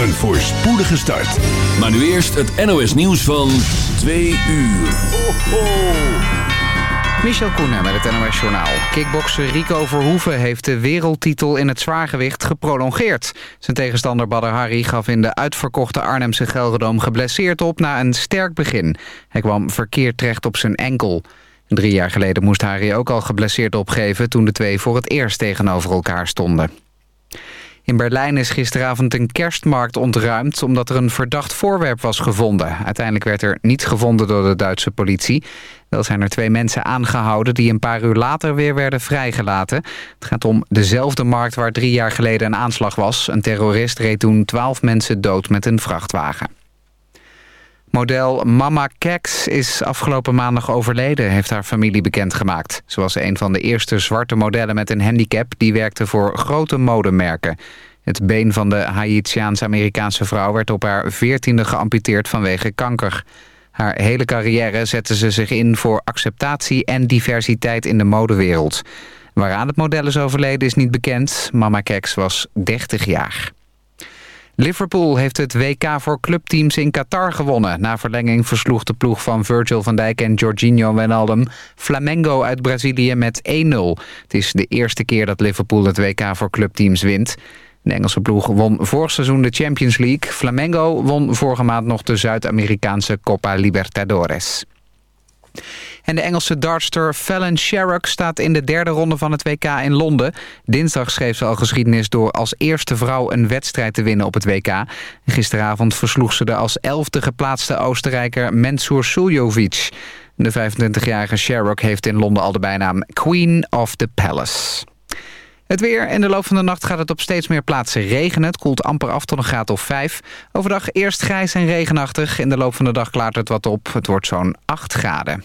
Een voorspoedige start. Maar nu eerst het NOS nieuws van 2 uur. Ho, ho. Michel Koenen met het NOS Journaal. Kickbokser Rico Verhoeven heeft de wereldtitel in het zwaargewicht geprolongeerd. Zijn tegenstander Badr Hari gaf in de uitverkochte Arnhemse Gelredome geblesseerd op na een sterk begin. Hij kwam verkeerd terecht op zijn enkel. Drie jaar geleden moest Hari ook al geblesseerd opgeven... toen de twee voor het eerst tegenover elkaar stonden. In Berlijn is gisteravond een kerstmarkt ontruimd... omdat er een verdacht voorwerp was gevonden. Uiteindelijk werd er niets gevonden door de Duitse politie. Wel zijn er twee mensen aangehouden... die een paar uur later weer werden vrijgelaten. Het gaat om dezelfde markt waar drie jaar geleden een aanslag was. Een terrorist reed toen twaalf mensen dood met een vrachtwagen. Model Mama Keks is afgelopen maandag overleden, heeft haar familie bekendgemaakt. Ze was een van de eerste zwarte modellen met een handicap... die werkte voor grote modemerken. Het been van de Haitiaans-Amerikaanse vrouw werd op haar veertiende geamputeerd vanwege kanker. Haar hele carrière zette ze zich in voor acceptatie en diversiteit in de modewereld. Waaraan het model is overleden is niet bekend. Mama Keks was 30 jaar. Liverpool heeft het WK voor clubteams in Qatar gewonnen. Na verlenging versloeg de ploeg van Virgil van Dijk en Jorginho Wijnaldum... Flamengo uit Brazilië met 1-0. Het is de eerste keer dat Liverpool het WK voor clubteams wint. De Engelse ploeg won vorig seizoen de Champions League. Flamengo won vorige maand nog de Zuid-Amerikaanse Copa Libertadores. En de Engelse dartster Fallon Sherrock staat in de derde ronde van het WK in Londen. Dinsdag schreef ze al geschiedenis door als eerste vrouw een wedstrijd te winnen op het WK. Gisteravond versloeg ze de als elfde geplaatste Oostenrijker Mensur Suljovic. De 25-jarige Sherrock heeft in Londen al de bijnaam Queen of the Palace. Het weer. In de loop van de nacht gaat het op steeds meer plaatsen regenen. Het koelt amper af tot een graad of 5. Overdag eerst grijs en regenachtig. In de loop van de dag klaart het wat op. Het wordt zo'n 8 graden.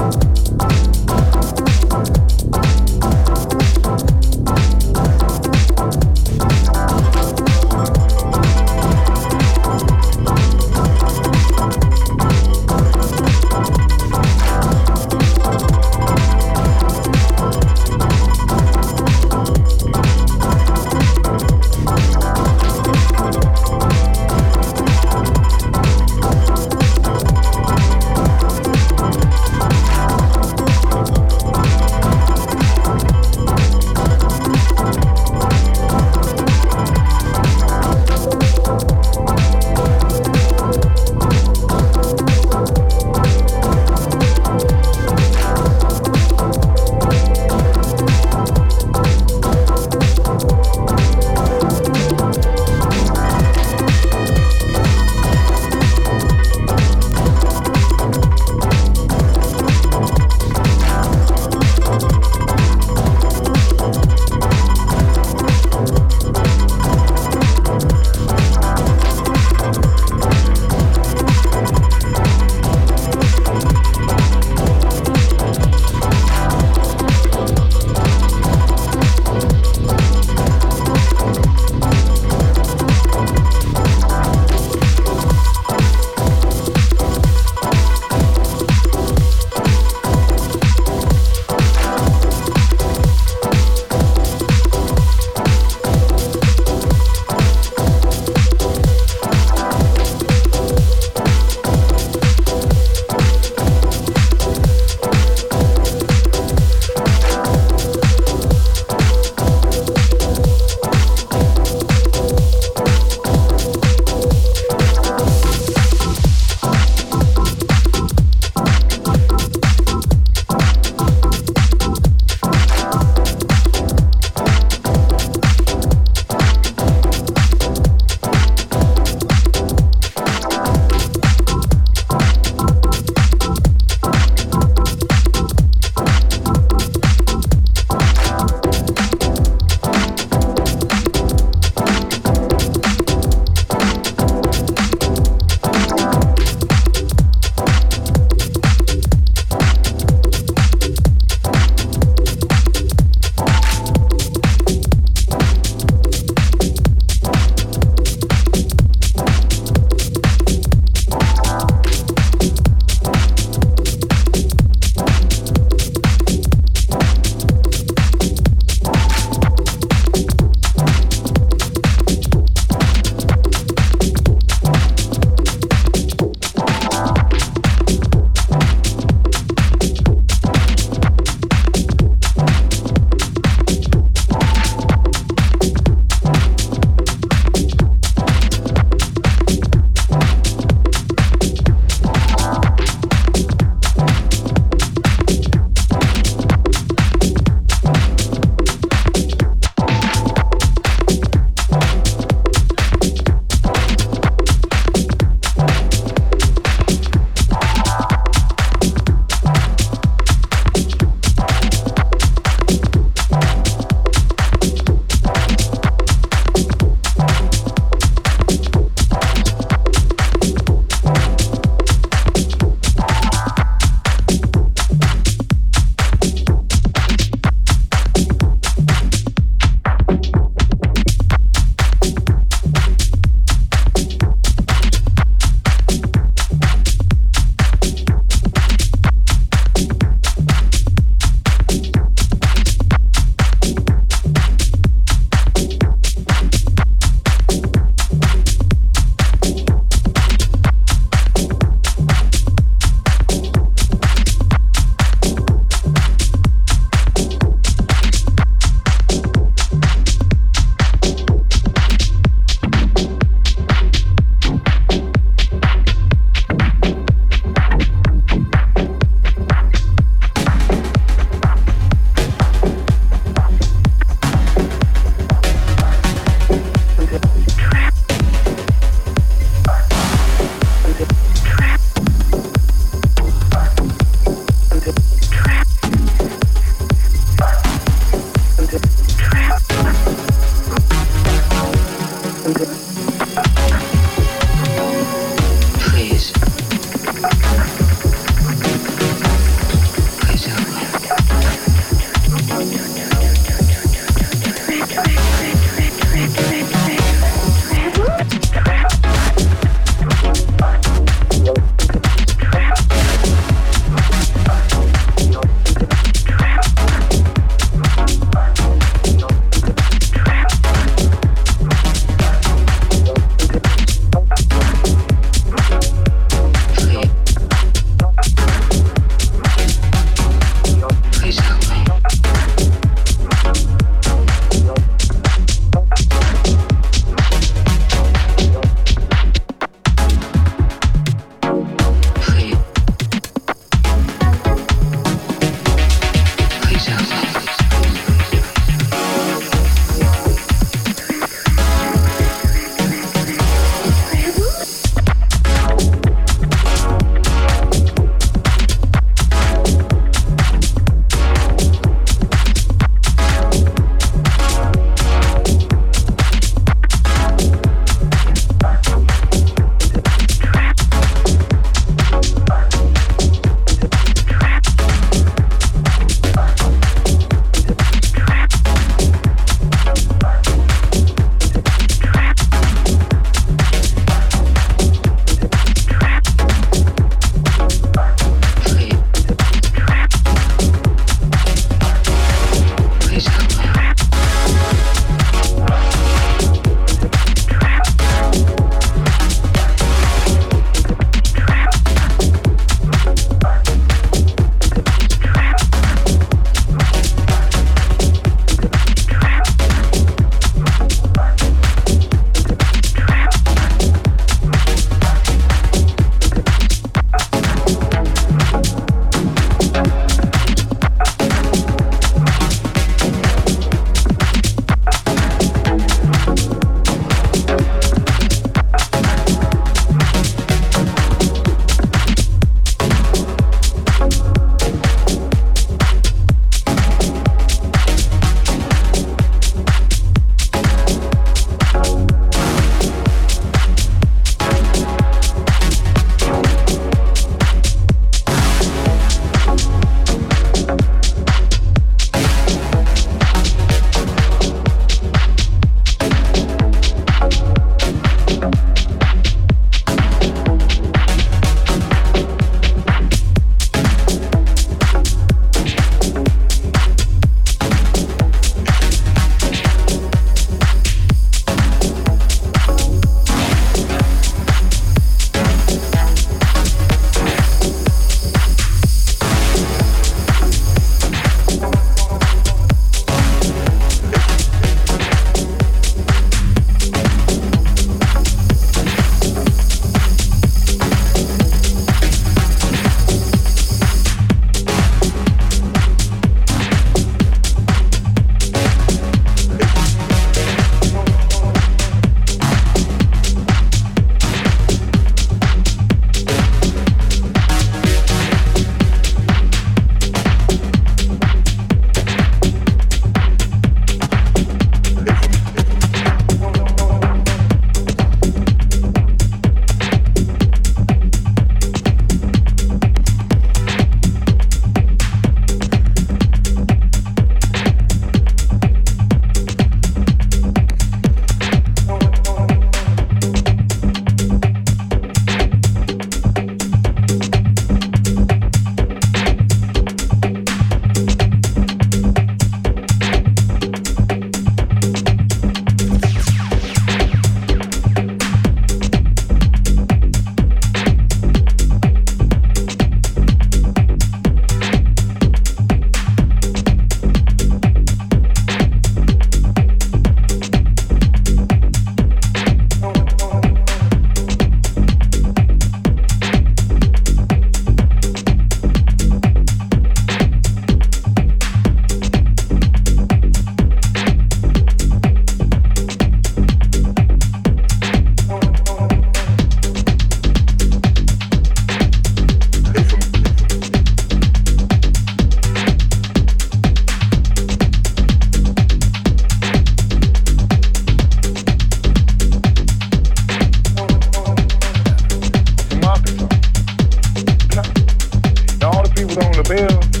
on the bell.